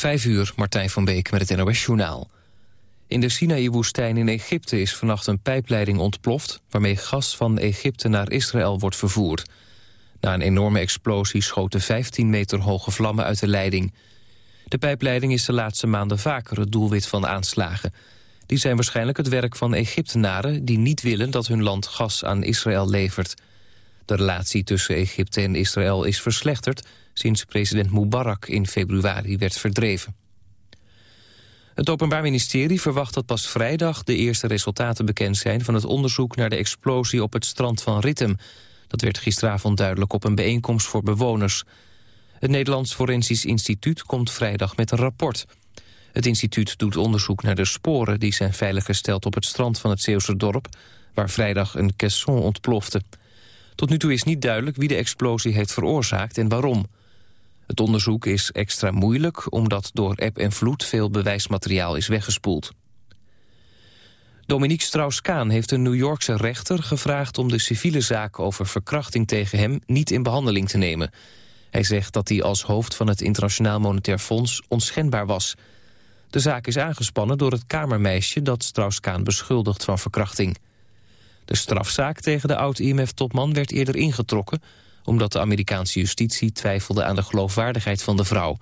Vijf uur, Martijn van Beek met het NOS-journaal. In de Sinaï-woestijn in Egypte is vannacht een pijpleiding ontploft... waarmee gas van Egypte naar Israël wordt vervoerd. Na een enorme explosie schoten 15 meter hoge vlammen uit de leiding. De pijpleiding is de laatste maanden vaker het doelwit van aanslagen. Die zijn waarschijnlijk het werk van Egyptenaren... die niet willen dat hun land gas aan Israël levert. De relatie tussen Egypte en Israël is verslechterd... sinds president Mubarak in februari werd verdreven. Het Openbaar Ministerie verwacht dat pas vrijdag de eerste resultaten bekend zijn van het onderzoek naar de explosie op het strand van Rittem. Dat werd gisteravond duidelijk op een bijeenkomst voor bewoners. Het Nederlands Forensisch Instituut komt vrijdag met een rapport. Het instituut doet onderzoek naar de sporen die zijn veiliggesteld op het strand van het Zeeuwse dorp, waar vrijdag een caisson ontplofte. Tot nu toe is niet duidelijk wie de explosie heeft veroorzaakt en waarom. Het onderzoek is extra moeilijk omdat door eb en vloed veel bewijsmateriaal is weggespoeld. Dominique Strauss-Kaan heeft een New Yorkse rechter gevraagd om de civiele zaak over verkrachting tegen hem niet in behandeling te nemen. Hij zegt dat hij als hoofd van het Internationaal Monetair Fonds onschendbaar was. De zaak is aangespannen door het kamermeisje dat Strauss-Kaan beschuldigt van verkrachting. De strafzaak tegen de oud-IMF-topman werd eerder ingetrokken omdat de Amerikaanse justitie twijfelde aan de geloofwaardigheid van de vrouw.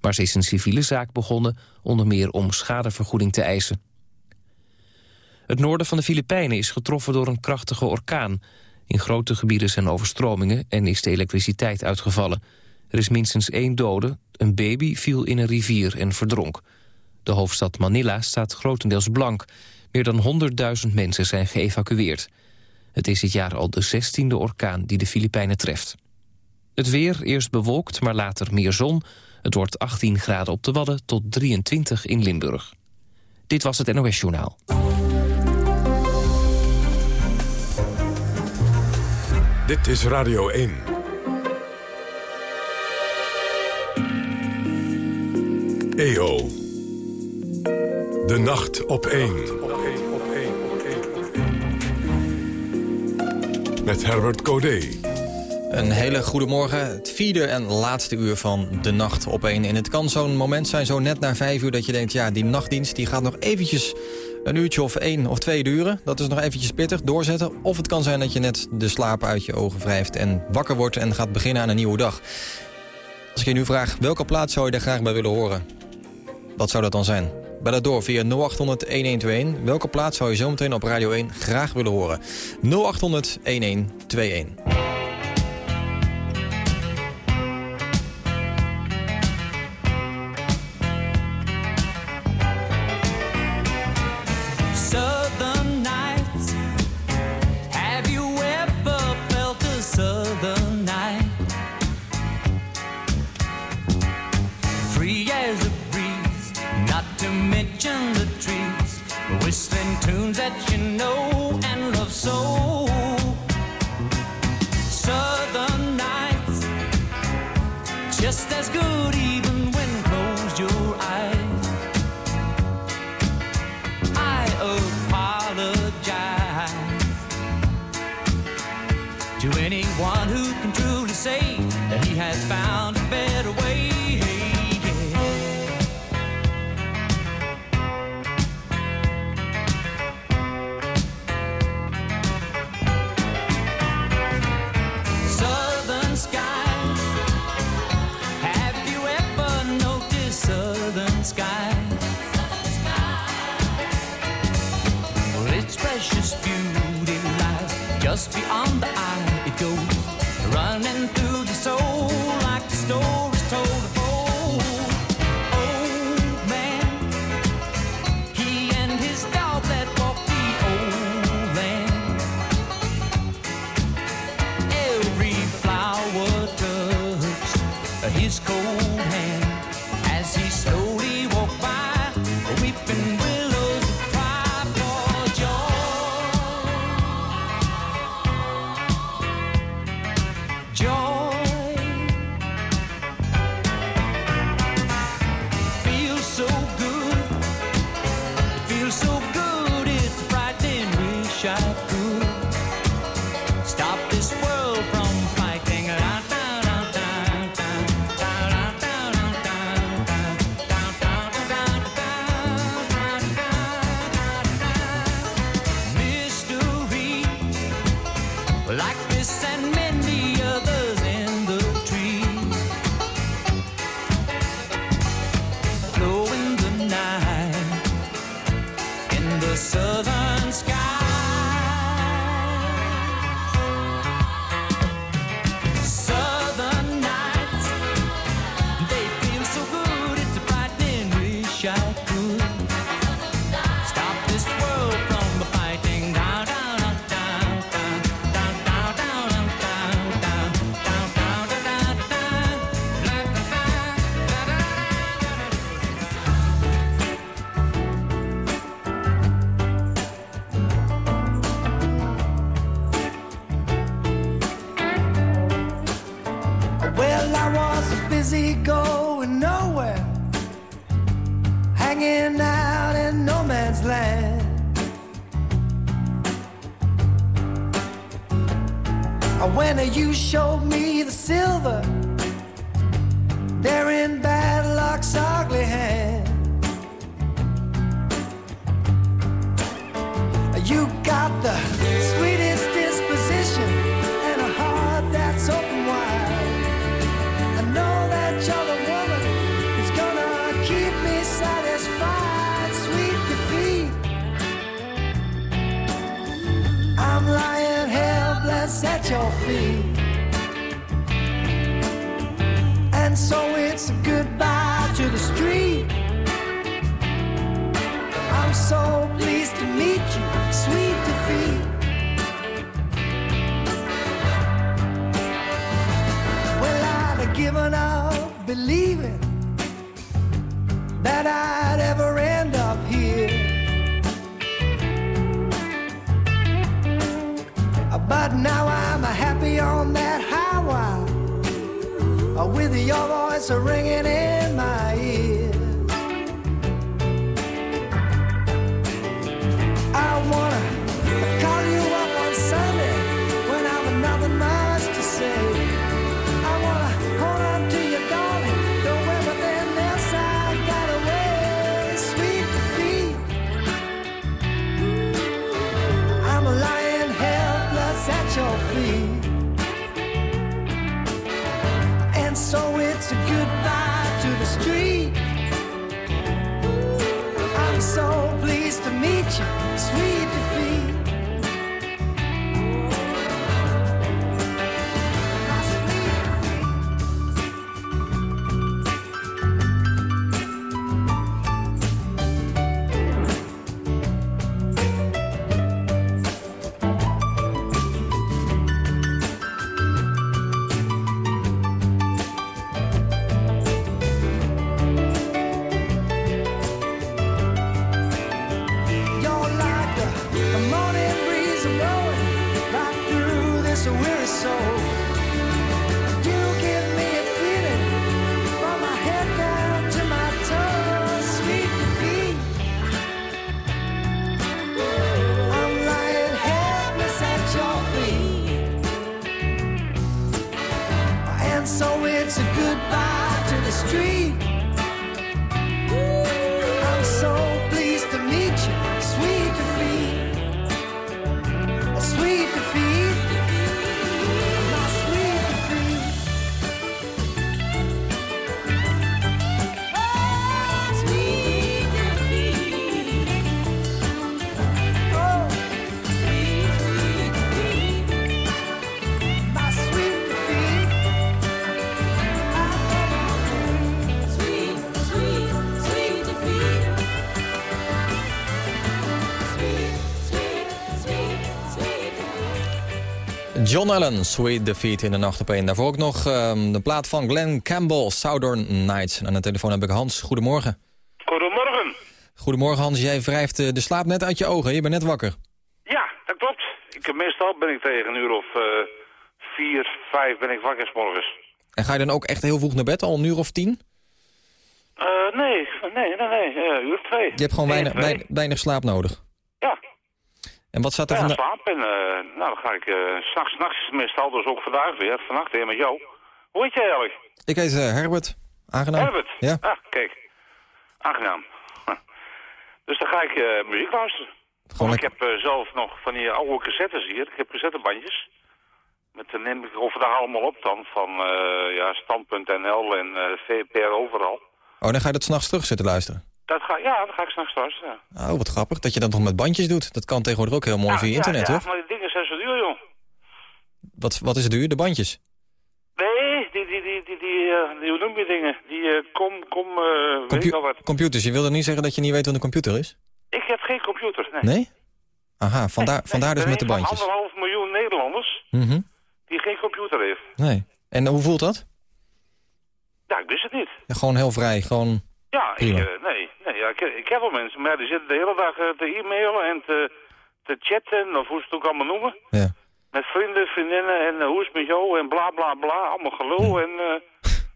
Maar ze is een civiele zaak begonnen, onder meer om schadevergoeding te eisen. Het noorden van de Filipijnen is getroffen door een krachtige orkaan. In grote gebieden zijn overstromingen en is de elektriciteit uitgevallen. Er is minstens één dode, een baby viel in een rivier en verdronk. De hoofdstad Manila staat grotendeels blank. Meer dan 100.000 mensen zijn geëvacueerd. Het is dit jaar al de 16e orkaan die de Filipijnen treft. Het weer, eerst bewolkt, maar later meer zon. Het wordt 18 graden op de Wadden tot 23 in Limburg. Dit was het NOS Journaal. Dit is Radio 1. EO. De nacht op 1. Met Herbert Codé. Een hele goede morgen. Het vierde en laatste uur van de nacht op één. En het kan zo'n moment zijn, zo net na vijf uur... dat je denkt, ja, die nachtdienst die gaat nog eventjes een uurtje of één of twee duren. Dat is nog eventjes pittig, doorzetten. Of het kan zijn dat je net de slaap uit je ogen wrijft... en wakker wordt en gaat beginnen aan een nieuwe dag. Als ik je nu vraag, welke plaats zou je daar graag bij willen horen? Wat zou dat dan zijn? Bel dat door via 0800 1121. Welke plaats zou je zometeen op Radio 1 graag willen horen? 0800 1121. John Allen, Sweet Defeat in de nacht op één. Daarvoor ook nog ehm, de plaat van Glenn Campbell, Southern Nights. En aan de telefoon heb ik Hans. Goedemorgen. Goedemorgen. Goedemorgen Hans, jij wrijft eh, de slaap net uit je ogen. Je bent net wakker. Ja, dat klopt. Ik, meestal ben ik tegen een uur of eh, vier, vijf ben ik wakker 's morgens. En ga je dan ook echt heel vroeg naar bed, al een uur of tien? Eh, nee, nee, nee, nee, eh, uur of twee. Je hebt gewoon weinig, weinig slaap nodig. En wat staat er ja vandaag? slaap. En eh, nou, dan ga ik, uh, s'nachts, nachts meestal, dus ook vandaag weer, vannacht weer met jou. Hoe heet jij eigenlijk? Ik heet eh, Herbert. Aangenaam. Herbert? Ja. Ah, kijk. Aangenaam. Dus dan ga ik muziek luisteren. Gewoon ik heb zelf nog van die oude cassettes hier. Ik heb cassettebandjes. Met de neem ik over daar allemaal op dan. Van ja, Stand.nl en VPR overal. Oh, dan ga je dat s'nachts terug zitten luisteren. Dat ga, ja, dat ga ik s'nachts luisteren. Ja. Oh, wat grappig. Dat je dat nog met bandjes doet. Dat kan tegenwoordig ook heel mooi Ja, via ja, internet, ja, toch? maar die dingen zijn zo duur, joh. Wat, wat is het duur? De bandjes? Nee, die, die, die, die, die, eh, die hoe noem je dingen? Die eh, kom, kom, eh weet al wat. computers. Je wil dan niet zeggen dat je niet weet wat een computer is? Ik heb geen computer, nee. Nee? Aha, vandaar, Nee, vandaar dus met de bandjes. anderhalf miljoen Nederlanders Mhm. die geen computer heeft. Nee. En hoe voelt dat? Ja, ik wist het niet. Ja, gewoon heel vrij. Gewoon... Ja, ik, eh, nee, nee ja, ik, ik heb wel mensen, maar die zitten de hele dag eh, te e-mailen en te, te chatten, of hoe ze het ook allemaal noemen. Ja. Met vrienden, vriendinnen en eh, hoe is het met jou en bla bla bla, allemaal gelul. En,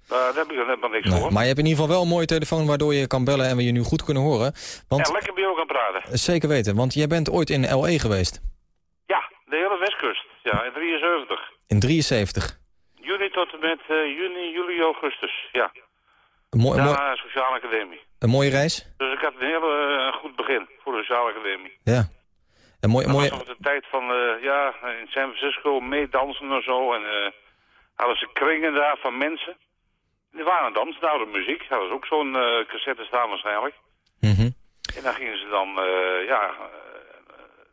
daar heb ik maar niks Nou, voor. maar je hebt in ieder geval wel een mooie telefoon waardoor je kan bellen en we je nu goed kunnen horen. Want, Ja, lekker bij jou gaan praten. Zeker weten, want jij bent ooit in LE geweest. Ja, de hele Westkust. Ja, in 73. In 73. Juni tot en met juni, juli, augustus. Ja, mooi, een mooie reis. Dus ik had een hele eh, goed begin voor de Sociale Academie. Ja. Een mooi, Dat mooie, was de tijd van, eh, ja, in San Francisco meedansen en zo. En eh, hadden ze kringen daar van mensen. Die waren aan het dansen, nou, de muziek. Hadden ze ook zo'n cassette staan waarschijnlijk. Mhm. En dan gingen ze dan, ja...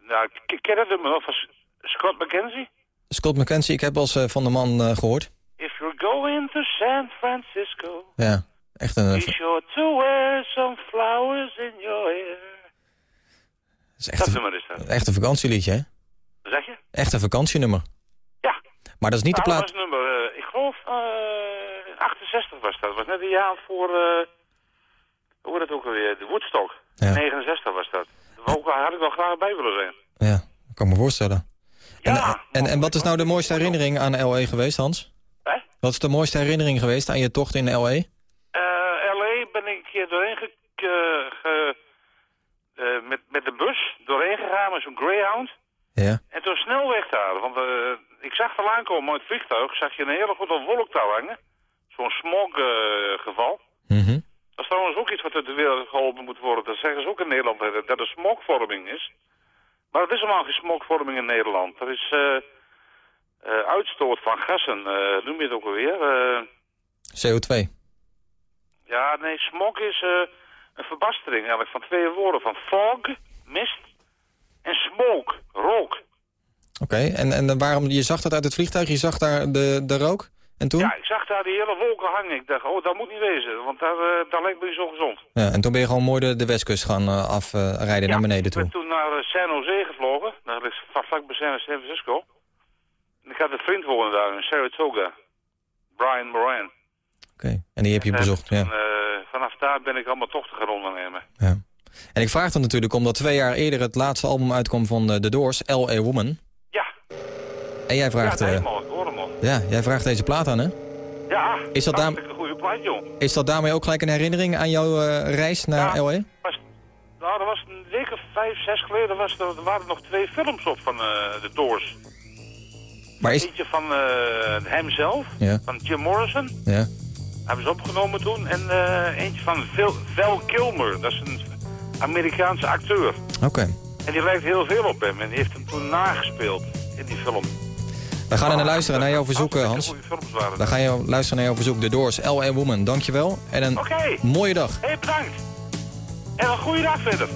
nou, k- ken nummer nog van Scott McKenzie? Scott McKenzie, ik heb wel eens van de man eh, gehoord. If you're going to San Francisco, Ja, echt een... be eh, sure to wear some flowers in your hair. is echt, Dat een, nummer is dat. echt een vakantieliedje, hè? Zeg je? Echt een vakantienummer. Ja. Maar dat is niet de plaat... dat was nummer, eh, ik geloof, eh 68 was dat. Dat was net een jaar voor, eh hoe heet het ook alweer, de Woodstock. Ja. 69 was dat. Daar had ik wel graag bij willen zijn. Ja, dat kan me voorstellen. En, Ja. en, en wat is nou de mooiste herinnering aan LE geweest, Hans? Hè? Wat is de mooiste herinnering geweest aan je tocht in LE? Eh, L.A. ben ik een keer doorheen ge, ge- eh, met, met de bus doorheen gegaan met zo'n Greyhound. Ja. En toen snel weg daar, want eh, ik zag al aankomen uit het vliegtuig, zag je een hele grote wolk daar hangen. Zo'n smoggeval. Mhm. dat is trouwens ook iets wat uit de wereld geholpen moet worden. Dat zeggen ze ook in Nederland, dat er smogvorming is. Maar het is helemaal geen smogvorming in Nederland. Er is eh, eh, uitstoot van gassen, eh, noem je het ook alweer. Eh, CO2. ja, nee, smog is eh, een verbastering eigenlijk van twee woorden. Van fog, mist, en smoke, rook. Oké, en, en waarom, je zag dat uit het vliegtuig, je zag daar de, de rook? En toen? Ja, ik zag daar die hele wolken hangen. Ik dacht, oh, dat moet niet wezen, want daar, eh, daar lijkt me niet zo gezond. Ja, en toen ben je gewoon mooi de, de westkust gaan uh, afrijden naar beneden ik toe. ben toen naar San Jose gevlogen. Dat ligt vlak, vlak bij San Francisco. En ik had een vriend wonen daar in Saratoga. Brian Moran. Oké, en die heb je En, bezocht, ja. eh, vanaf daar ben ik allemaal tochten gaan ondernemen. ja. En ik vraag dat natuurlijk omdat twee jaar eerder het laatste album uitkwam van uh, The Doors, L.A. Woman. Ja. En jij vraagt... Ja, eh, helemaal, ja, jij vraagt deze plaat aan, hè? Ja, Is dat daar- een goede plaat, joh. Is dat daarmee ook gelijk een herinnering aan jouw uh, reis naar Ja. L.A.? Was, nou, er was een week of vijf, zes geleden was er, er waren nog twee films op van uh, de Doors. Maar is... Eentje van uh, hemzelf, Ja. van Jim Morrison. Ja. Hebben ze opgenomen toen. En uh, eentje van Val, Val Kilmer, dat is een Amerikaanse acteur. Oké. Okay. En die lijkt heel veel op hem en die heeft hem toen nagespeeld in die film. We gaan er naar luisteren, naar jouw verzoek, Hans. We gaan jou luisteren naar jouw verzoek, The Doors, L.A. Woman. Dankjewel en een okay. mooie dag. Hé, hey, bedankt. En een goede dag verder.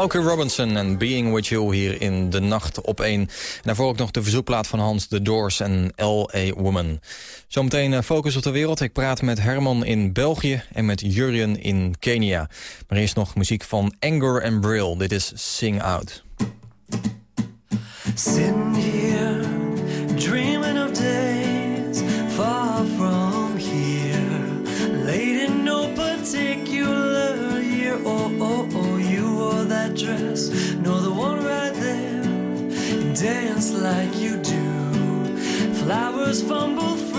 Welke Robinson en Being With You hier in de nacht op één. En daarvoor ook nog de verzoekplaat van Hans The Doors en L.A. Woman. Zometeen eh, Focus op de Wereld. Ik praat met Herman in België en met Jurjen in Kenia. Maar eerst nog muziek van Anger and Brill. Dit is Sing Out. Cindy. like you do. Flowers fumble.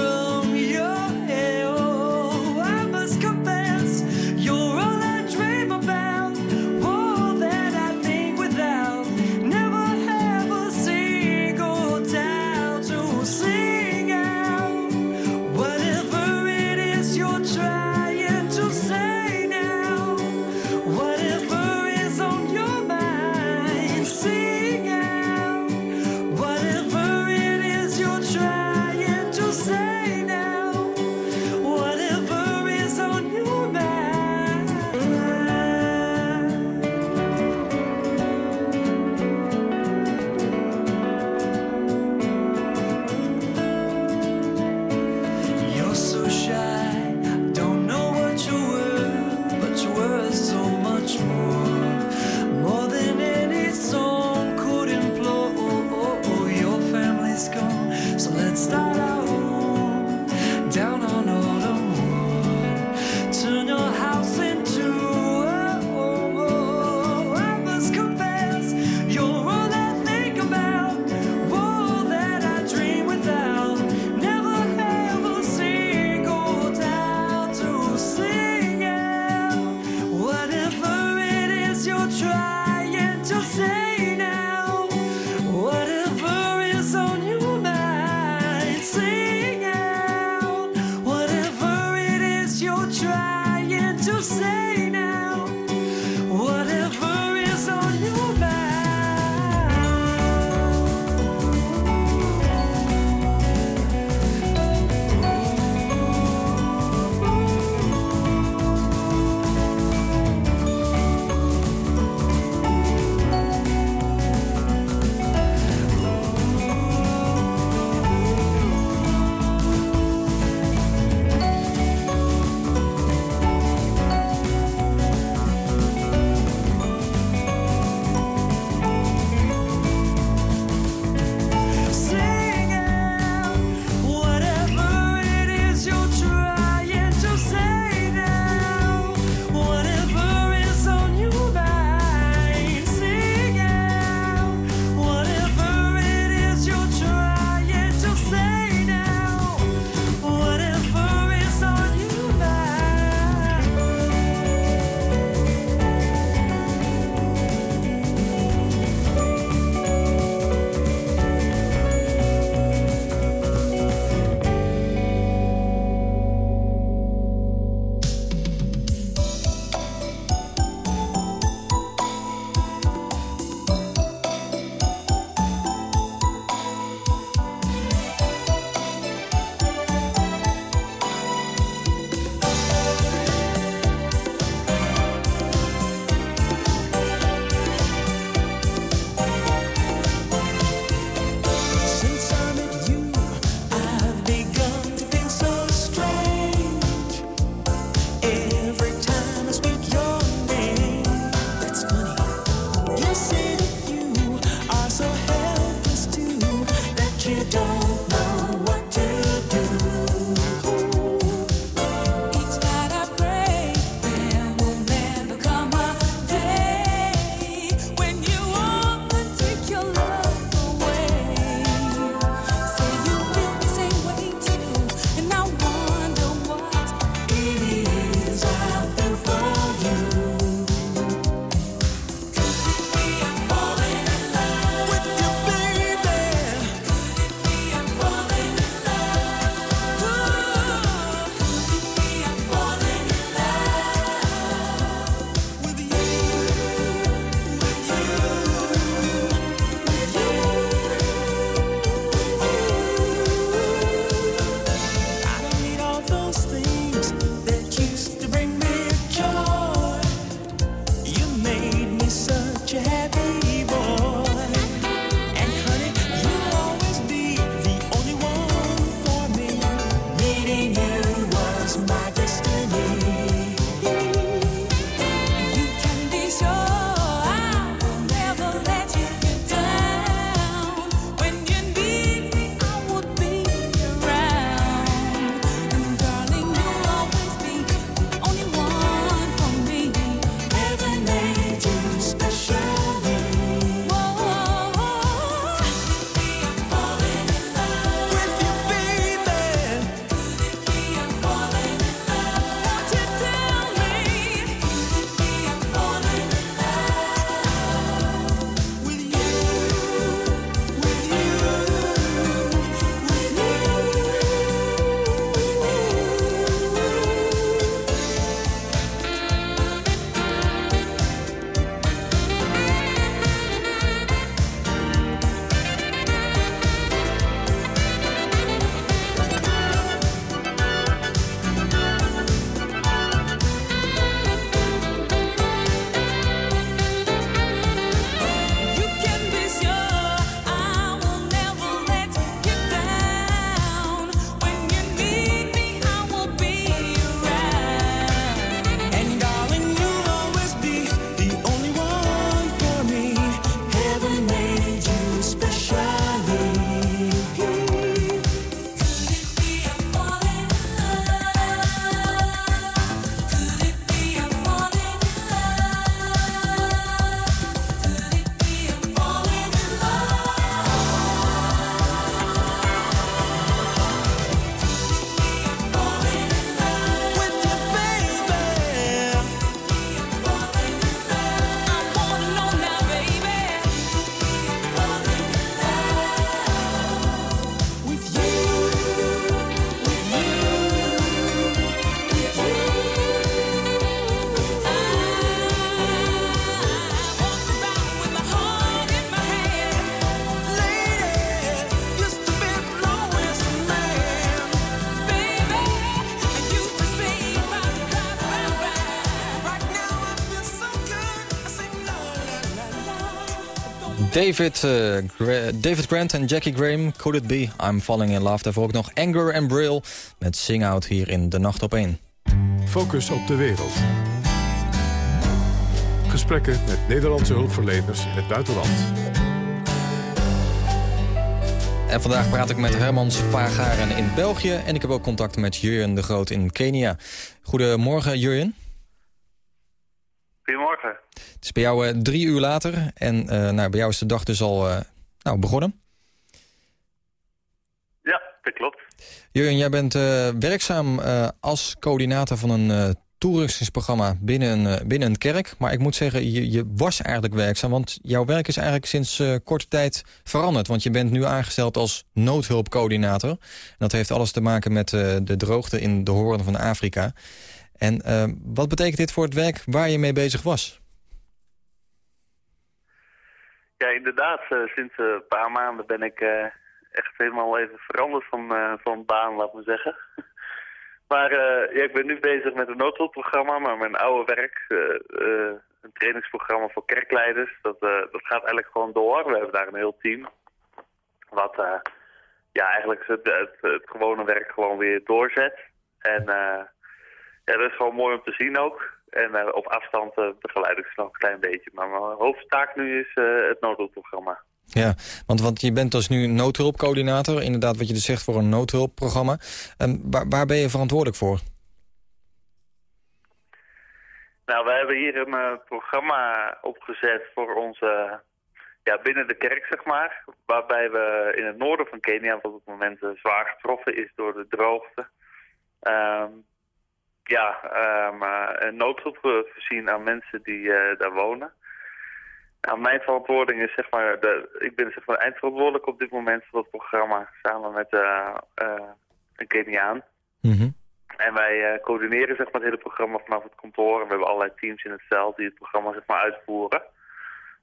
David, eh, Gra- David Grant en Jackie Graham, Could It Be? I'm Falling in Love. Daarvoor ook nog Anger and Brill met Sing Out hier in De Nacht op 1. Focus op de wereld. Gesprekken met Nederlandse hulpverleners in het buitenland. En vandaag praat ik met Herman Spaargaren in België. En ik heb ook contact met Jurjen de Groot in Kenia. Goedemorgen, Jurjen. Goedemorgen. Het is bij jou eh, drie uur later. En eh, nou, bij jou is de dag dus al eh, nou, begonnen. Ja, dat klopt. Jurjen, jij bent werkzaam als coördinator van een toeristingsprogramma binnen een, binnen een kerk. Maar ik moet zeggen, je, je was eigenlijk werkzaam. Want jouw werk is eigenlijk sinds korte tijd veranderd. Want je bent nu aangesteld als noodhulpcoördinator. En dat heeft alles te maken met de droogte in de hoorn van Afrika. En eh, wat betekent dit voor het werk waar je mee bezig was? Ja, inderdaad. eh, sinds eh, een paar maanden ben ik eh, echt helemaal even veranderd van, van baan, laat me zeggen. maar ja, ik ben nu bezig met een noodhulpprogramma, maar mijn oude werk, een trainingsprogramma voor kerkleiders, dat, dat gaat eigenlijk gewoon door. We hebben daar een heel team. Wat ja, eigenlijk het, het, het gewone werk gewoon weer doorzet. En eh, ja, dat is gewoon mooi om te zien ook. En eh, op afstand eh, begeleid ik ze nog een klein beetje. Maar mijn hoofdtaak nu is eh, het noodhulpprogramma. Ja, want, want je bent dus nu noodhulpcoördinator. Inderdaad, wat je dus zegt voor een noodhulpprogramma. En waar, waar ben je verantwoordelijk voor? Nou, we hebben hier een programma opgezet voor onze, ja, binnen de kerk, zeg maar. Waarbij we in het noorden van Kenia, wat op het moment zwaar getroffen is door de droogte, ehm, ja, eh, een noodhulp eh, voorzien aan mensen die eh, daar wonen. Nou, mijn verantwoording is, zeg maar, de, ik ben zeg maar eindverantwoordelijk op dit moment voor het programma, samen met een Keniaan. Mhm. En wij coördineren zeg maar, het hele programma vanaf het kantoor. En we hebben allerlei teams in het veld die het programma zeg maar, uitvoeren.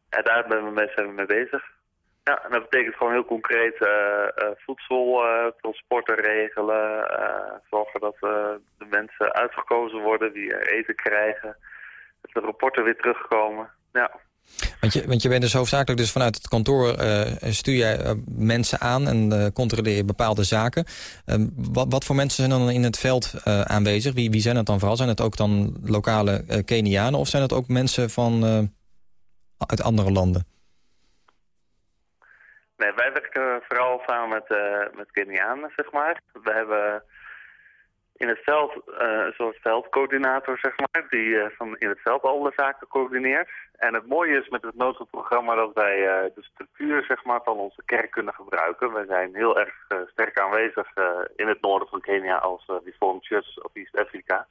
En daar ben we mee, zijn we mee bezig. Ja, en dat betekent gewoon heel concreet eh, eh, voedsel, transporten regelen. eh, zorgen dat de mensen uitgekozen worden, die eten krijgen. Dat de rapporten weer terugkomen. Ja. Want je, want je bent dus hoofdzakelijk dus vanuit het kantoor stuur eh, mensen aan en controleer je bepaalde zaken. Ehm, wat, wat voor mensen zijn dan in het veld aanwezig? Wie, wie zijn dat dan vooral? Zijn het ook dan lokale Kenianen of zijn het ook mensen van, uit andere landen? Nee, wij werken vooral samen met, eh met Kenianen, zeg maar. We hebben in het veld eh, een soort veldcoördinator, zeg maar, die eh, van in het veld alle zaken coördineert. En het mooie is met het noodhulpprogramma dat wij de structuur zeg maar, van onze kerk kunnen gebruiken. Wij zijn heel erg sterk aanwezig in het noorden van Kenia als Reformed Church of East Africa.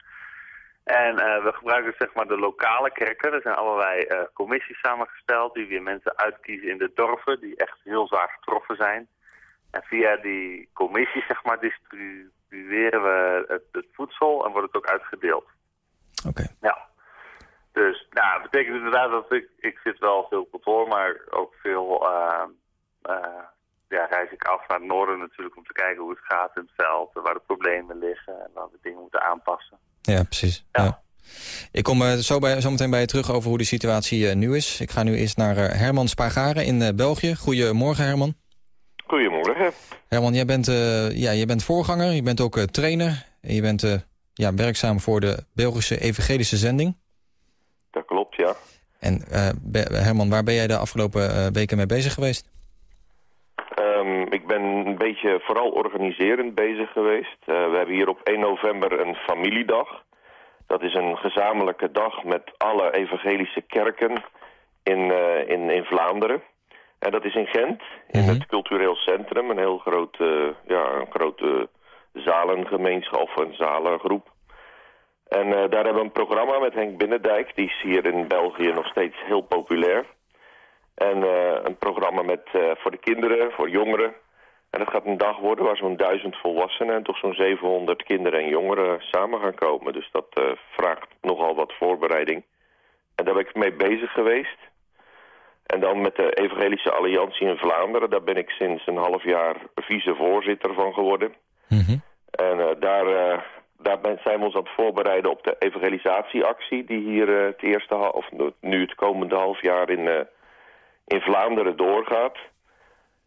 En eh, we gebruiken zeg maar de lokale kerken. Er zijn allerlei eh, commissies samengesteld die weer mensen uitkiezen in de dorpen die echt heel zwaar getroffen zijn. En via die commissies zeg maar distribueren we het, het voedsel en wordt het ook uitgedeeld. Oké. Ja. Dus nou, dat betekent inderdaad dat ik, ik zit wel veel op kantoor, maar ook veel eh, ja, reis ik af naar het noorden natuurlijk om te kijken hoe het gaat in het veld, waar de problemen liggen en waar we dingen moeten aanpassen. Ja, precies. Ja. Ja. Ik kom eh, zo, bij, zo meteen bij je terug over hoe de situatie eh, nu is. Ik ga nu eerst naar eh, Herman Spagaren in eh, België. Goedemorgen Herman. Goedemorgen. Herman, jij bent, eh, ja, jij bent voorganger, je bent ook eh, trainer. En je bent eh, ja, werkzaam voor de Belgische Evangelische Zending. Dat klopt, ja. En eh, Herman, waar ben jij de afgelopen eh, weken mee bezig geweest? Ik ben een beetje vooral organiserend bezig geweest. Eh, we hebben hier op 1 november een familiedag. Dat is een gezamenlijke dag met alle evangelische kerken in, eh, in, in Vlaanderen. En dat is in Gent, in Mhm. het cultureel centrum. Een heel groot, eh, ja, een grote zalengemeenschap of een zalengroep. En daar hebben we een programma met Henk Binnendijk. Die is hier in België nog steeds heel populair. En eh, een programma met, eh, voor de kinderen, voor jongeren. En dat gaat een dag worden waar zo'n duizend volwassenen en toch zo'n 700 kinderen en jongeren samen gaan komen. Dus dat eh, vraagt nogal wat voorbereiding. En daar ben ik mee bezig geweest. En dan met de Evangelische Alliantie in Vlaanderen. Daar ben ik sinds een half jaar vicevoorzitter van geworden. En eh, daar, daar ben, zijn we ons aan het voorbereiden op de evangelisatieactie... die hier het eerste hal- of nu het komende half jaar in, in Vlaanderen doorgaat.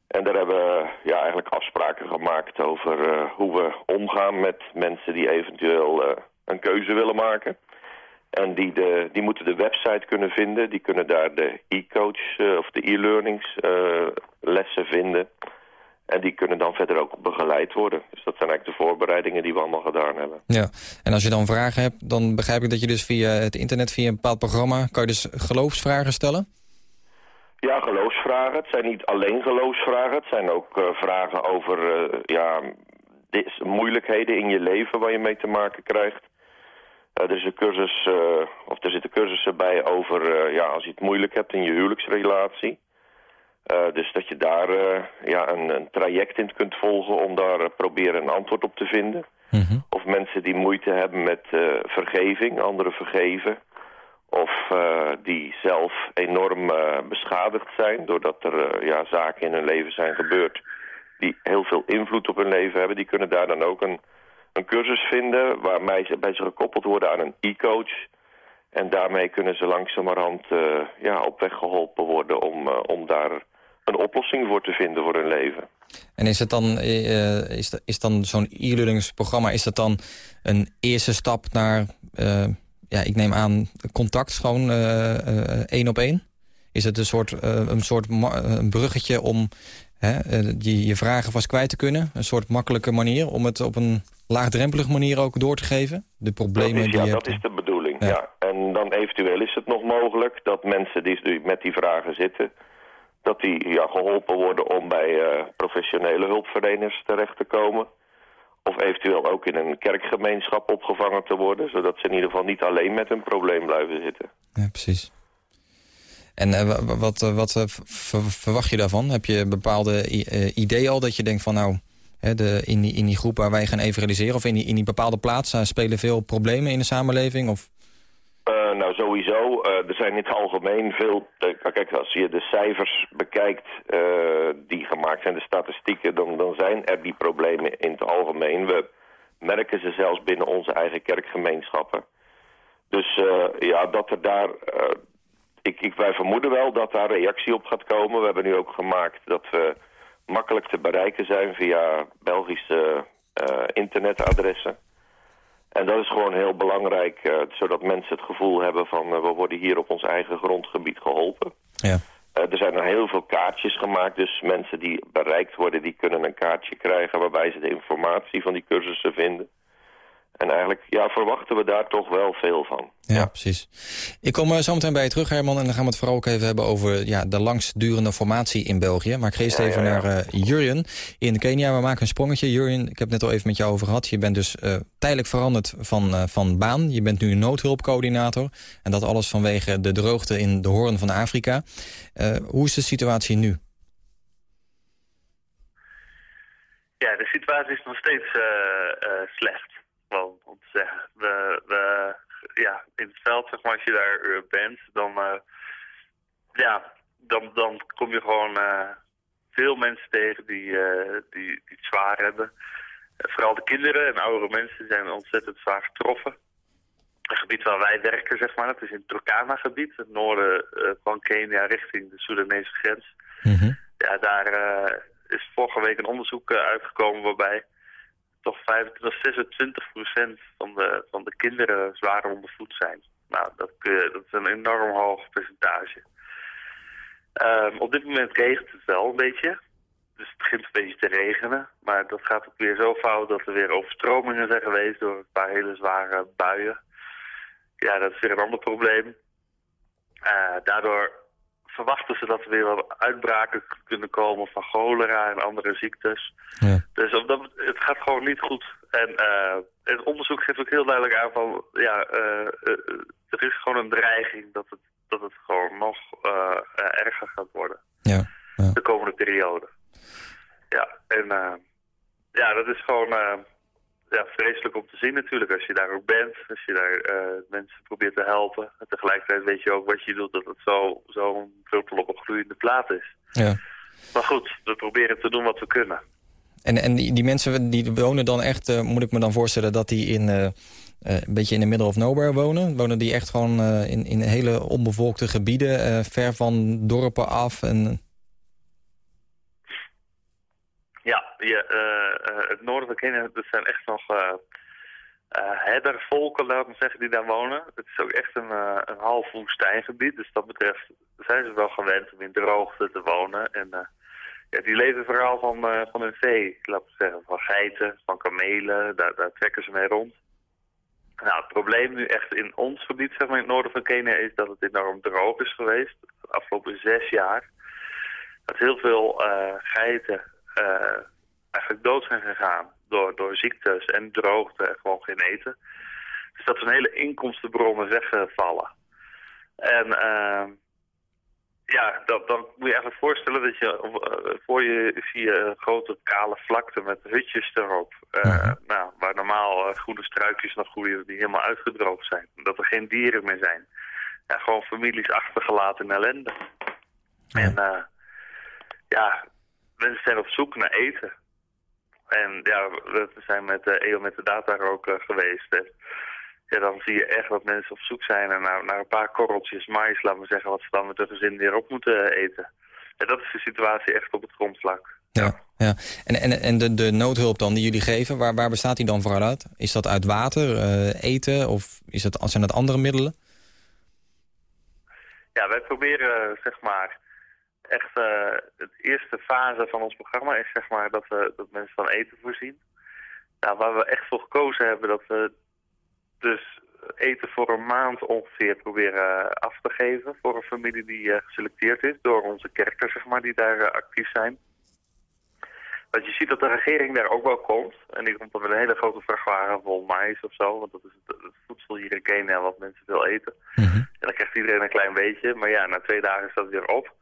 En daar hebben we ja, eigenlijk afspraken gemaakt over eh, hoe we omgaan met mensen die eventueel eh, een keuze willen maken. En die, de, die moeten de website kunnen vinden. Die kunnen daar de e-coach eh, of de e-learnings lessen vinden. En die kunnen dan verder ook begeleid worden. Dus dat zijn eigenlijk de voorbereidingen die we allemaal gedaan hebben. Ja, en als je dan vragen hebt, dan begrijp ik dat je dus via het internet, via een bepaald programma, kan je dus geloofsvragen stellen? Ja, geloofsvragen. Het zijn niet alleen geloofsvragen. Het zijn ook eh, vragen over eh, ja, moeilijkheden in je leven waar je mee te maken krijgt. Eh, er, is een cursus, of er zitten cursussen bij over ja, als je het moeilijk hebt in je huwelijksrelatie. Dus dat je daar ja, een, een traject in kunt volgen om daar proberen een antwoord op te vinden. Of mensen die moeite hebben met vergeving, anderen vergeven. Of eh, die zelf enorm eh, beschadigd zijn doordat er eh, ja, zaken in hun leven zijn gebeurd die heel veel invloed op hun leven hebben. Die kunnen daar dan ook een, een cursus vinden waarmee ze bij ze gekoppeld worden aan een e-coach. En daarmee kunnen ze langzamerhand ja, op weg geholpen worden om, om daar een oplossing voor te vinden voor hun leven. En is het dan, is, is dan zo'n e-learningsprogramma, is dat dan een eerste stap naar, ja, ik neem aan, contact, gewoon eh, eh, één op één? Is het een soort, eh, een soort een bruggetje om hè, eh, je, vragen vast kwijt te kunnen? Een soort makkelijke manier om het op een laagdrempelige manier ook door te geven? De problemen dat is, die ja, dat hebt? is de bedoeling. Ja. En dan eventueel is het nog mogelijk dat mensen die die met die vragen zitten... dat die ja, geholpen worden om bij professionele hulpverleners terecht te komen. Of eventueel ook in een kerkgemeenschap opgevangen te worden... zodat ze in ieder geval niet alleen met hun probleem blijven zitten. Ja, precies. En eh, wa- wa- wat, eh, wat eh, ver- verwacht je daarvan? Heb je bepaalde i- eh, ideeën al dat je denkt van nou... Hè, de, in, die, in die groep waar wij gaan evangeliseren... of in die, in die bepaalde plaats spelen veel problemen in de samenleving? Of... Nou, sowieso. eh, er zijn in het algemeen veel... eh, kijk, als je de cijfers bekijkt eh, die gemaakt zijn, de statistieken... Dan, dan zijn er die problemen in het algemeen. We merken ze zelfs binnen onze eigen kerkgemeenschappen. Dus ja, dat er daar... ik, ik, wij vermoeden wel dat daar reactie op gaat komen. We hebben nu ook gemaakt dat we makkelijk te bereiken zijn via Belgische internetadressen. En dat is gewoon heel belangrijk, eh, zodat mensen het gevoel hebben van eh, we worden hier op ons eigen grondgebied geholpen. Ja. Eh, er zijn er heel veel kaartjes gemaakt, dus mensen die bereikt worden, die kunnen een kaartje krijgen waarbij ze de informatie van die cursussen vinden. En eigenlijk, ja, verwachten we daar toch wel veel van. Ja, precies. Ik kom eh, zo meteen bij je terug, Herman. En dan gaan we het vooral ook even hebben over ja, de langstdurende formatie in België. Maar ik ga eerst Ja, even ja, ja. naar eh Jurjen in Kenia. We maken een sprongetje. Jurjen, ik heb het net al even met jou over gehad. Je bent dus eh, tijdelijk veranderd van, eh, van baan. Je bent nu een noodhulpcoördinator. En dat alles vanwege de droogte in de hoorn van Afrika. Eh, hoe is de situatie nu? Ja, de situatie is nog steeds eh, eh, slecht, wel om te zeggen. We, we, ja, in het veld, zeg maar, als je daar eh, bent, dan, eh, ja, dan, dan kom je gewoon eh, veel mensen tegen die, die, die het zwaar hebben. Vooral de kinderen en oudere mensen zijn ontzettend zwaar getroffen. Het gebied waar wij werken, zeg maar, dat is in het Turkana-gebied, het noorden van Kenia richting de Soedanese grens. Ja, daar is vorige week een onderzoek uitgekomen waarbij toch 25, 26 procent van de, van de kinderen zwaar ondervoed zijn. Nou, dat, dat is een enorm hoog percentage. Ehm, op dit moment regent het wel een beetje. Dus het begint een beetje te regenen. Maar dat gaat ook weer zo fout dat er weer overstromingen zijn geweest door een paar hele zware buien. Ja, dat is weer een ander probleem. Eh, daardoor verwachten ze dat er weer wat uitbraken kunnen komen van cholera en andere ziektes. Dus op dat, het gaat gewoon niet goed. En eh, het onderzoek geeft ook heel duidelijk aan van, ja, eh, eh, er is gewoon een dreiging dat het, dat het gewoon nog erger gaat worden. Ja, De komende periode. Ja, en ja, dat is gewoon ja, vreselijk om te zien natuurlijk. Als je daar ook bent, als je daar eh, mensen probeert te helpen. En tegelijkertijd weet je ook wat je doet, dat het zo- zo'n druppel op een gloeiende plaat is. Ja. Maar goed, we proberen te doen wat we kunnen. En, en die, die mensen die wonen dan echt, eh, moet ik me dan voorstellen... dat die in, eh, een beetje in de middle of nowhere wonen. Wonen die echt gewoon in, in hele onbevolkte gebieden, ver van dorpen af. En, Ja, je, eh, eh, het noorden van Kenia, dat zijn echt nog eh herdervolken, laat maar zeggen, die daar wonen. Het is ook echt een, een half woestijngebied, dus dat betreft zijn ze wel gewend om in droogte te wonen. En ja, die leven vooral van, van hun vee, laat ik zeggen, van geiten, van kamelen, daar, daar trekken ze mee rond. Nou, het probleem nu echt in ons gebied, zeg maar, in het noorden van Kenia, is dat het enorm droog is geweest. De afgelopen zes jaar. Dat heel veel geiten eigenlijk dood zijn gegaan door, door ziektes en droogte en gewoon geen eten. Dus dat zijn hele inkomstenbronnen weggevallen. En eh, ja, dat, dan moet je eigenlijk voorstellen dat je eh, voor je zie je een grote kale vlakte met hutjes erop. Eh, nou, waar normaal eh, groene struikjes nog groeien die helemaal uitgedroogd zijn. Dat er geen dieren meer zijn. Ja, gewoon families achtergelaten in ellende. En eh, ja, mensen zijn op zoek naar eten. En ja, we zijn met uh, EO met de data er ook eh, geweest. En ja, dan zie je echt dat mensen op zoek zijn naar, naar een paar korreltjes mais, laten we zeggen, wat ze dan met hun gezin weer op moeten eten. En dat is de situatie echt op het grondvlak. ja, ja. En, en, en de, de noodhulp dan die jullie geven, waar, waar bestaat die dan vooral uit? Is dat uit water, eh, eten of is het, zijn dat andere middelen? Ja, wij proberen zeg maar echt uh, het eerste fase van ons programma is zeg maar dat we dat mensen van eten voorzien. Nou, waar we echt voor gekozen hebben dat we dus eten voor een maand ongeveer proberen af te geven voor een familie die uh, geselecteerd is door onze kerken zeg maar die daar uh, actief zijn. Want je ziet dat de regering daar ook wel komt. En die komt dan met een hele grote vrachtwagen vol mais of zo. Want dat is het, het voedsel hier in Kenia wat mensen veel eten. Mm -hmm. En dan krijgt iedereen een klein beetje. Maar ja, na twee dagen is dat weer op.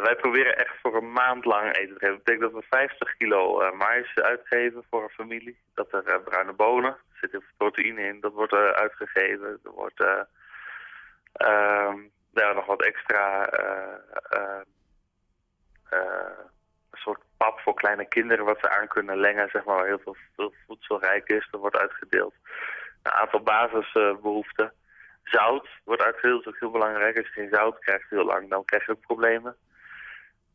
Wij proberen echt voor een maand lang eten te geven. Dat betekent dat we 50 kilo uh, mais uitgeven voor een familie. Dat er uh, bruine bonen, er zit heel veel proteïne in, dat wordt uh, uitgegeven. Er wordt ja, nog wat extra een soort pap voor kleine kinderen wat ze aan kunnen lengen, zeg maar, waar heel veel, veel voedselrijk is. Dat wordt uitgedeeld. Een aantal basisbehoeften. Zout wordt uitgedeeld, dat is ook heel belangrijk. Als je geen zout krijgt heel lang, dan krijg je ook problemen.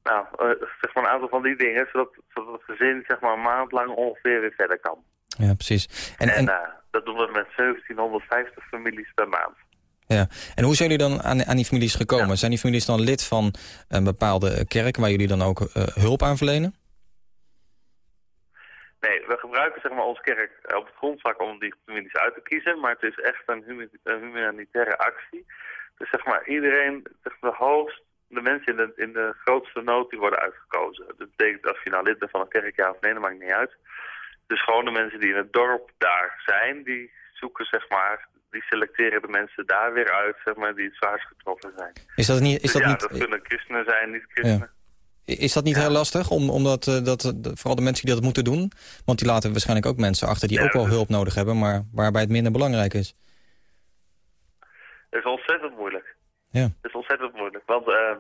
Nou, uh, zeg maar een aantal van die dingen, zodat, zodat het gezin zeg maar een maand lang ongeveer weer verder kan. Ja, precies. En, en, en uh, dat doen we met 1750 families per maand. Ja, en hoe zijn jullie dan aan, aan die families gekomen? Ja. Zijn die families dan lid van een bepaalde kerk waar jullie dan ook uh, hulp aan verlenen? Nee, we gebruiken zeg maar onze kerk op het grondvlak om die families uit te kiezen, maar het is echt een, een humanitaire actie. Dus zeg maar iedereen, zeg maar, de hoogst de mensen in de, in de grootste nood die worden uitgekozen. Dat betekent als je nou lid bent van een kerk, ja of nee, dat maakt niet uit. Dus gewoon de mensen die in het dorp daar zijn, die zoeken zeg maar, die selecteren de mensen daar weer uit, zeg maar, die het zwaarst getroffen zijn. Is dat niet... Is dus dat ja, niet... dat kunnen christenen zijn, niet christenen. Ja. Is dat niet ja. heel lastig, om, omdat uh, dat, vooral de mensen die dat moeten doen, want die laten waarschijnlijk ook mensen achter die ook wel hulp nodig hebben, maar waarbij het minder belangrijk is? Dat is ontzettend moeilijk. Ja. Dat is ontzettend moeilijk, want uh,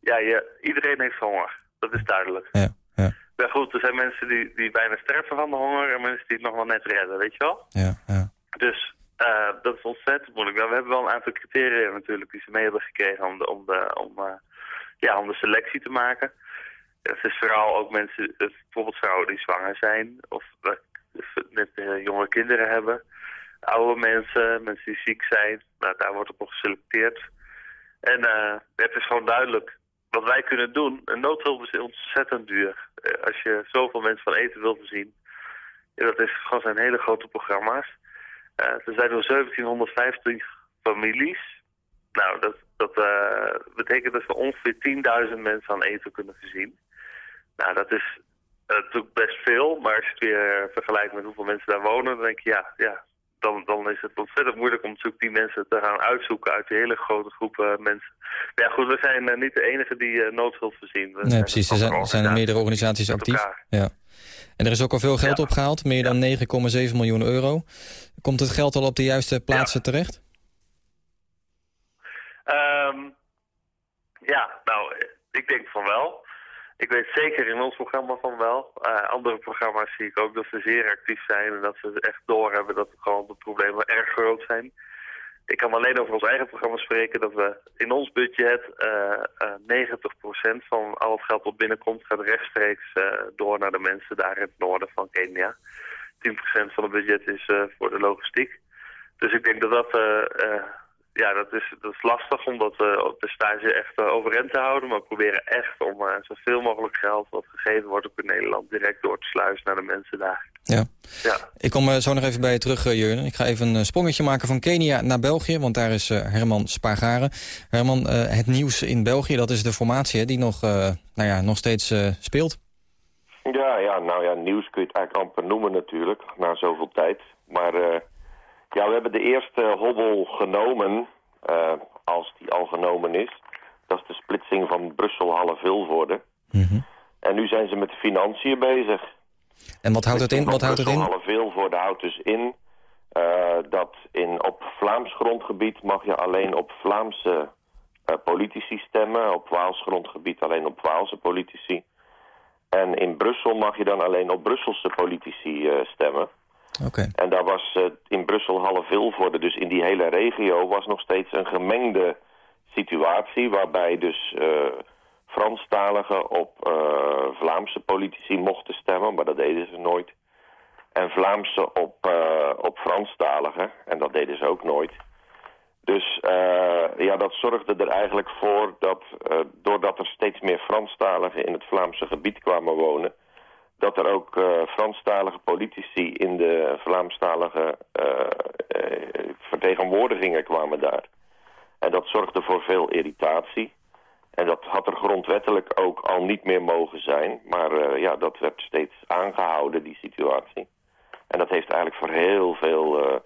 ja, je, iedereen heeft honger. Dat is duidelijk. Ja, ja. ja goed, er zijn mensen die, die bijna sterven van de honger en mensen die het nog wel net redden, weet je wel? Ja, ja. Dus uh, dat is ontzettend moeilijk. Nou, we hebben wel een aantal criteria natuurlijk die ze mee hebben gekregen om de, om de, om, uh, ja, om de selectie te maken. Het is vooral ook mensen, bijvoorbeeld vrouwen die zwanger zijn of net uh, jonge kinderen hebben. Oude mensen, mensen die ziek zijn, nou, daar wordt op geselecteerd. En uh, het is gewoon duidelijk wat wij kunnen doen. Een noodhulp is ontzettend duur. Uh, als je zoveel mensen van eten wil voorzien. Ja, dat is gewoon zijn hele grote programma's. Uh, er zijn nu 1750 families. Nou, dat, dat betekent dat we ongeveer 10.000 mensen aan eten kunnen voorzien. Nou, dat is natuurlijk best veel. Maar als je het weer vergelijkt met hoeveel mensen daar wonen, dan denk je ja, ja dan, dan is het ontzettend moeilijk om natuurlijk die mensen te gaan uitzoeken uit die hele grote groepen uh, mensen. Maar ja goed, we zijn uh, niet de enige die uh, noodhulp voorzien. We nee, precies. Er zijn, er meerdere organisaties actief. Ja. En er is ook al veel geld ja. opgehaald, meer dan ja. 9,7 miljoen euro. Komt het geld al op de juiste plaatsen ja. terecht? Um, ja, nou, ik denk van wel. Ik weet zeker in ons programma van wel. Eh, andere programma's zie ik ook dat ze zeer actief zijn en dat ze echt doorhebben dat gewoon de problemen erg groot zijn. Ik kan alleen over ons eigen programma spreken dat we in ons budget eh eh 90% van al het geld dat binnenkomt gaat rechtstreeks eh, door naar de mensen daar in het noorden van Kenia. 10% van het budget is eh, voor de logistiek. Dus ik denk dat dat, eh, eh, ja, dat, is, dat is lastig om dat, eh, op de stage echt eh, overeind te houden. Maar we proberen echt om eh, zoveel mogelijk geld wat gegeven wordt op in Nederland direct door te sluizen naar de mensen daar. Ja. Ja. Ik kom zo nog even bij je terug, uh, Jurgen. Ik ga even een sprongetje maken van Kenia naar België, want daar is uh, Herman Spargaren. Herman, uh, het nieuws in België, dat is de formatie hè, die nog, uh, nou ja, nog steeds uh, speelt. Ja, ja, nou ja, nieuws kun je het eigenlijk amper noemen natuurlijk, na zoveel tijd. Maar uh, ja, we hebben de eerste hobbel genomen, uh, als die al genomen is. Dat is de splitsing van Brussel-Halle-Vilvoorde. Mm -hmm. En nu zijn ze met de financiën bezig. En wat houdt het in? Wat houdt het in? Halle-Vilvoorde houdt dus in uh, dat in, op Vlaams grondgebied mag je alleen op Vlaamse uh, politici stemmen. Op Waals grondgebied alleen op Waalse politici. En in Brussel mag je dan alleen op Brusselse politici stemmen. En daar was uh, in Brussel half Vilvoorde, dus in die hele regio, was nog steeds een gemengde situatie. Waarbij dus uh, Franstaligen op uh, Vlaamse politici mochten stemmen, maar dat deden ze nooit. En Vlaamse op, op Franstaligen, en dat deden ze ook nooit. Dus ja, dat zorgde er eigenlijk voor dat, doordat er steeds meer Franstaligen in het Vlaamse gebied kwamen wonen, dat er ook uh, Franstalige politici in de Vlaamstalige vertegenwoordigingen kwamen daar. En dat zorgde voor veel irritatie. En dat had er grondwettelijk ook al niet meer mogen zijn. Maar ja, dat werd steeds aangehouden, die situatie. En dat heeft eigenlijk voor heel veel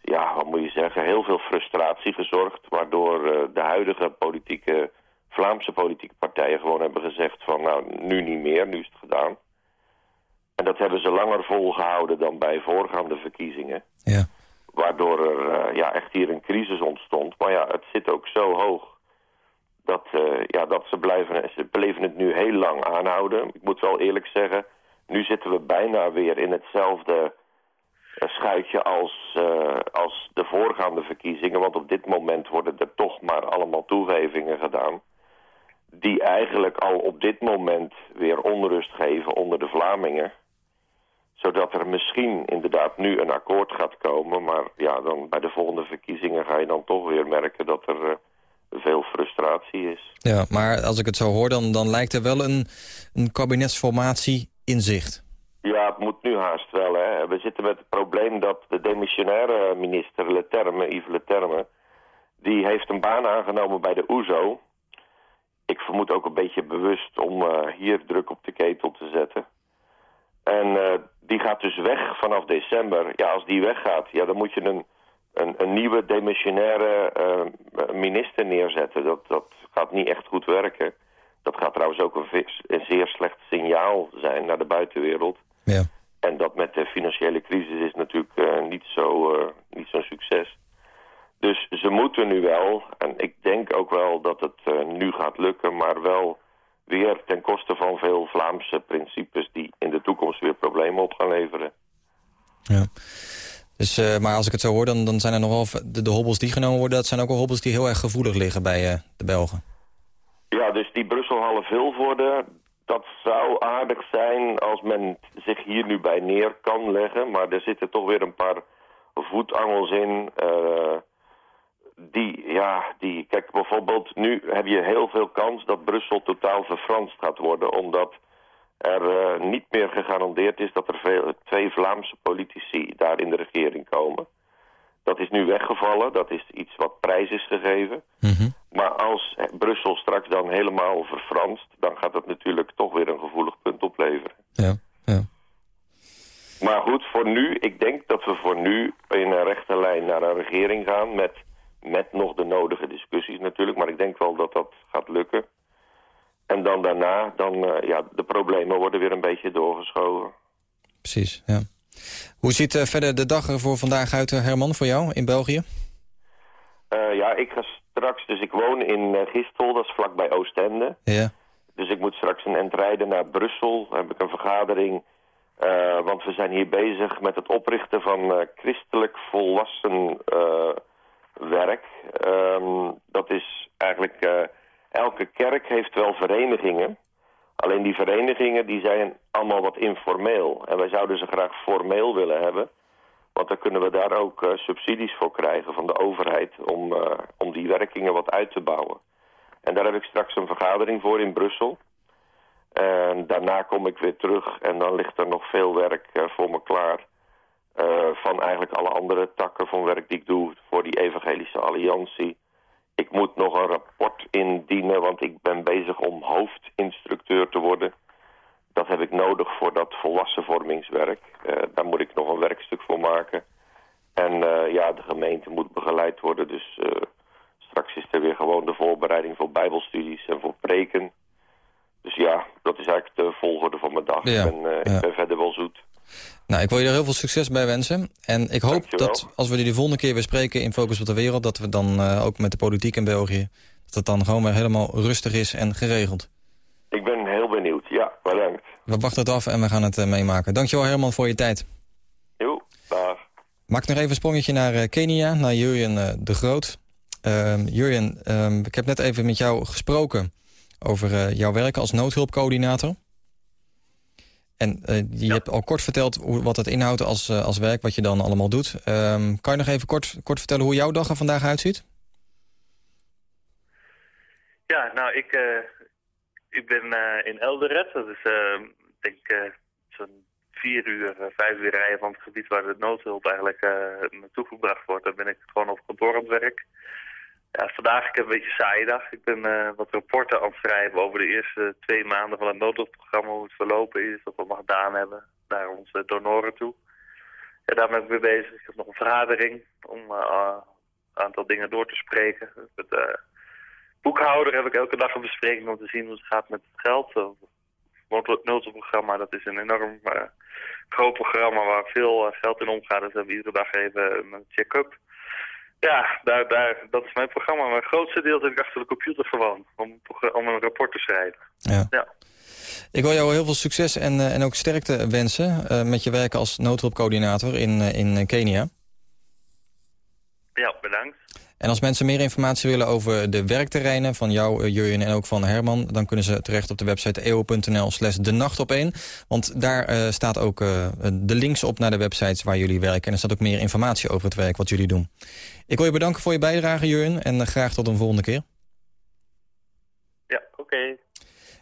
ja, wat moet je zeggen, heel veel frustratie gezorgd... waardoor de huidige politieke, Vlaamse politieke partijen gewoon hebben gezegd van... nou, nu niet meer, nu is het gedaan. En dat hebben ze langer volgehouden dan bij voorgaande verkiezingen. Ja. Waardoor er uh, ja, echt hier een crisis ontstond. Maar ja, het zit ook zo hoog dat, uh, ja, dat ze, blijven, ze blijven het nu heel lang aanhouden. Ik moet wel eerlijk zeggen, nu zitten we bijna weer in hetzelfde schuitje als, uh, als de voorgaande verkiezingen. Want op dit moment worden er toch maar allemaal toegevingen gedaan. Die eigenlijk al op dit moment weer onrust geven onder de Vlamingen. Zodat er misschien inderdaad nu een akkoord gaat komen. Maar ja, dan bij de volgende verkiezingen ga je dan toch weer merken dat er... Uh, veel frustratie is. Ja, maar als ik het zo hoor, dan, dan lijkt er wel een, een kabinetsformatie in zicht. Ja, het moet nu haast wel. Hè. We zitten met het probleem dat de demissionaire minister Leterme, Yves Leterme... die heeft een baan aangenomen bij de OESO. Ik vermoed ook een beetje bewust om uh, hier druk op de ketel te zetten. En uh, die gaat dus weg vanaf december. Ja, als die weggaat, ja, dan moet je een, een, een nieuwe demissionaire uh, minister neerzetten. Dat, dat gaat niet echt goed werken. Dat gaat trouwens ook een, een zeer slecht signaal zijn naar de buitenwereld. Ja. En dat met de financiële crisis is natuurlijk uh, niet zo'n niet zo'n succes. Dus ze moeten nu wel, en ik denk ook wel dat het nu gaat lukken... maar wel weer ten koste van veel Vlaamse principes... die in de toekomst weer problemen op gaan leveren. Ja. Dus, uh, maar als ik het zo hoor, dan, dan zijn er nogal de, de hobbels die genomen worden... dat zijn ook al hobbels die heel erg gevoelig liggen bij uh, de Belgen. Ja, dus die Brussel Vilvoorde, dat zou aardig zijn als men zich hier nu bij neer kan leggen. Maar er zitten toch weer een paar voetangels in. Uh, die, ja, die, kijk bijvoorbeeld, nu heb je heel veel kans dat Brussel totaal verfranst gaat worden. Omdat er uh, niet meer gegarandeerd is dat er veel, twee Vlaamse politici daar in de regering komen. Dat is nu weggevallen, dat is iets wat prijs is gegeven. Mm -hmm. Maar als Brussel straks dan helemaal verfranst... dan gaat dat natuurlijk toch weer een gevoelig punt opleveren. Ja, ja. Maar goed, voor nu, ik denk dat we voor nu in een rechte lijn naar een regering gaan... met, met nog de nodige discussies natuurlijk. Maar ik denk wel dat dat gaat lukken. En dan daarna, dan, uh, ja, de problemen worden weer een beetje doorgeschoven. Precies, ja. Hoe ziet uh, verder de dag er voor vandaag uit, Herman, voor jou in België? Uh, ja, ik ga straks, dus ik woon in Gistel, dat is vlakbij Oostende. Ja. Dus ik moet straks een end rijden naar Brussel. Dan heb ik een vergadering. eh, want we zijn hier bezig met het oprichten van eh, christelijk volwassen eh, werk. Ehm, dat is eigenlijk... eh, elke kerk heeft wel verenigingen. Alleen die verenigingen die zijn allemaal wat informeel. En wij zouden ze graag formeel willen hebben. Want dan kunnen we daar ook eh, subsidies voor krijgen van de overheid... Om, eh, om die werkingen wat uit te bouwen. En daar heb ik straks een vergadering voor in Brussel. En daarna kom ik weer terug en dan ligt er nog veel werk voor me klaar. Eh, van eigenlijk alle andere takken van werk die ik doe voor die Evangelische Alliantie. Ik moet nog een rapport indienen, want ik ben bezig om hoofdinstructeur te worden. Dat heb ik nodig voor dat volwassenvormingswerk. Eh daar moet ik nog een werkstuk voor maken. En eh, ja, de gemeente moet begeleid worden, dus straks is er weer gewoon de voorbereiding voor bijbelstudies en voor preken. Dus ja, dat is eigenlijk de volgorde van mijn dag. Ja, ja. ik ben verder wel zoet. Nou, ik wil je er heel veel succes bij wensen. En ik hoop Dankjewel. dat als we jullie de volgende keer weer spreken in Focus op de Wereld... dat we dan eh, ook met de politiek in België... dat het dan gewoon weer helemaal rustig is en geregeld. Ik ben heel benieuwd. Ja, bedankt. We wachten het af en we gaan het eh, meemaken. Dankjewel Herman voor je tijd. Jo, dag. Maak nog even een sprongetje naar eh, Kenia, naar Jurjen de Groot. Ehm Jurjen, ehm, ik heb net even met jou gesproken over jouw werk als noodhulpcoördinator. En eh, je hebt al kort verteld hoe, wat het inhoudt als, eh, als werk, wat je dan allemaal doet. Ehm, kan je nog even kort, kort vertellen hoe jouw dag er vandaag uitziet? Ja, nou, ik, eh, ik ben in Elderet. Dat is, eh, ik denk, eh, zo'n vier uur, vijf uur rijden van het gebied waar de noodhulp eigenlijk naartoe gebracht wordt. Daar ben ik gewoon op kantoor aan het werk. Ja, vandaag ik heb een beetje een saaie dag. Ik ben eh, wat rapporten aan het schrijven over de eerste twee maanden van het noodhulpprogramma, hoe het verlopen is, wat we gedaan hebben naar onze donoren toe. Ja, daar ben ik mee bezig. Ik heb nog een vergadering om eh, een aantal dingen door te spreken. Met, eh, boekhouder heb ik elke dag een bespreking om te zien hoe het gaat met het geld. Het Multiprogramma, dat is een enorm groot programma waar veel geld in omgaat. Dus we hebben iedere dag even een check-up. Ja, daar, daar, dat is mijn programma. Mijn grootste deel zit ik achter de computer gewoon om, om een rapport te schrijven. Ja. Ja. Ik wil jou heel veel succes en, eh, en ook sterkte wensen eh, met je werk als noodhulpcoördinator in, eh, in Kenia. Ja, bedankt. En als mensen meer informatie willen over de werkterreinen van jou, eh, Jurjen en ook van Herman... dan kunnen ze terecht op de website eo.nl slash de nacht op één. Want daar eh, staat ook eh, de links op naar de websites waar jullie werken. En er staat ook meer informatie over het werk wat jullie doen. Ik wil je bedanken voor je bijdrage, Jurjen. En graag tot een volgende keer. Ja, oké.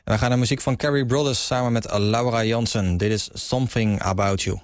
En we gaan naar muziek van Carrie Brothers samen met Laura Jansen. Dit is Something About You.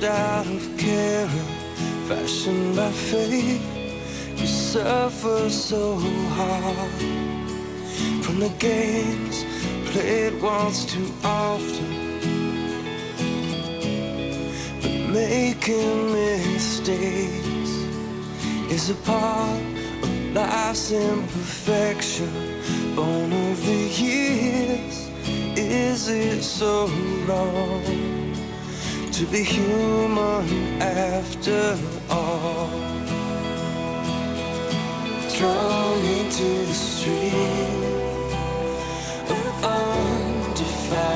Carved out of care, fashioned by faith, we suffer so hard. From the games played once too often, but making mistakes is a part of life's imperfection, born of the years. Is it so wrong to be human after all? Drawn into the stream of undefined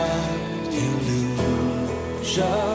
illusion,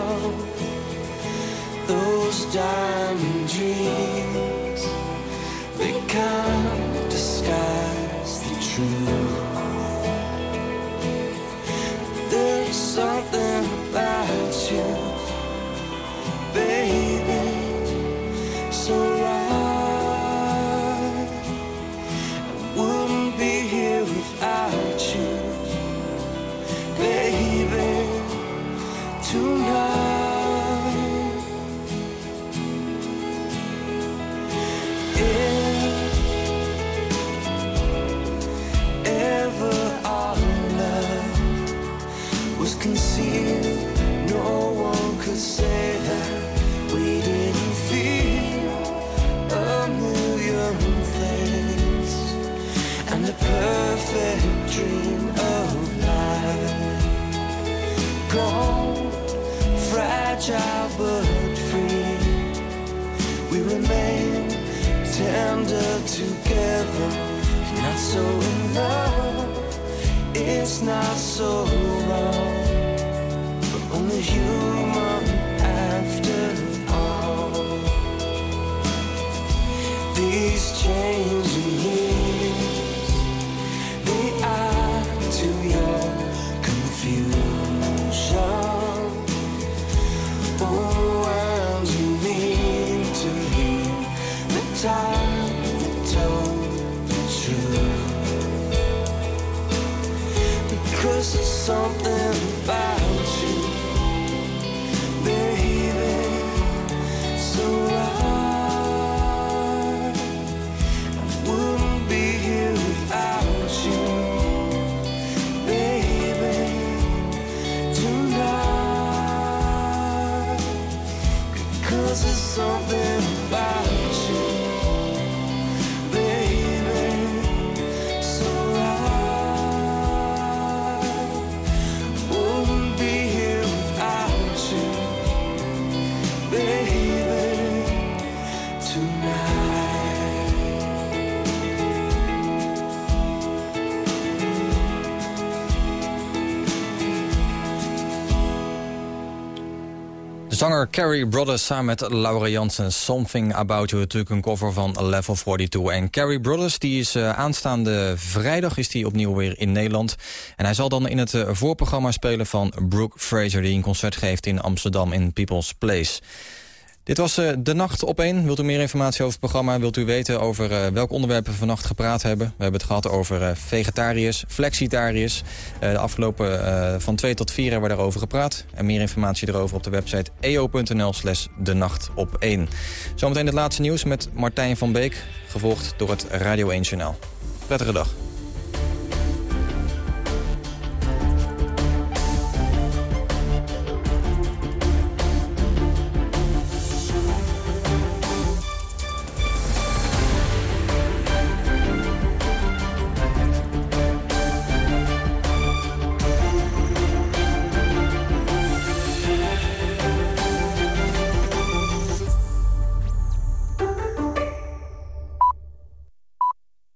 so Carrie Brothers samen met Laura Jansen. Something About You, natuurlijk een cover van Level 42. En Carrie Brothers die is eh, aanstaande vrijdag is die opnieuw weer in Nederland. En hij zal dan in het eh, voorprogramma spelen van Brooke Fraser... die een concert geeft in Amsterdam in People's Place. Dit was eh, De Nacht op 1. Wilt u meer informatie over het programma? Wilt u weten over uh, welke onderwerpen we vannacht gepraat hebben? We hebben het gehad over uh, vegetariërs, flexitariërs. de afgelopen van 2 tot 4 hebben we daarover gepraat. En meer informatie erover op de website eo.nl slash De Nacht op 1. Zometeen het laatste nieuws met Martijn van Beek. Gevolgd door het Radio 1 Journaal. Prettige dag.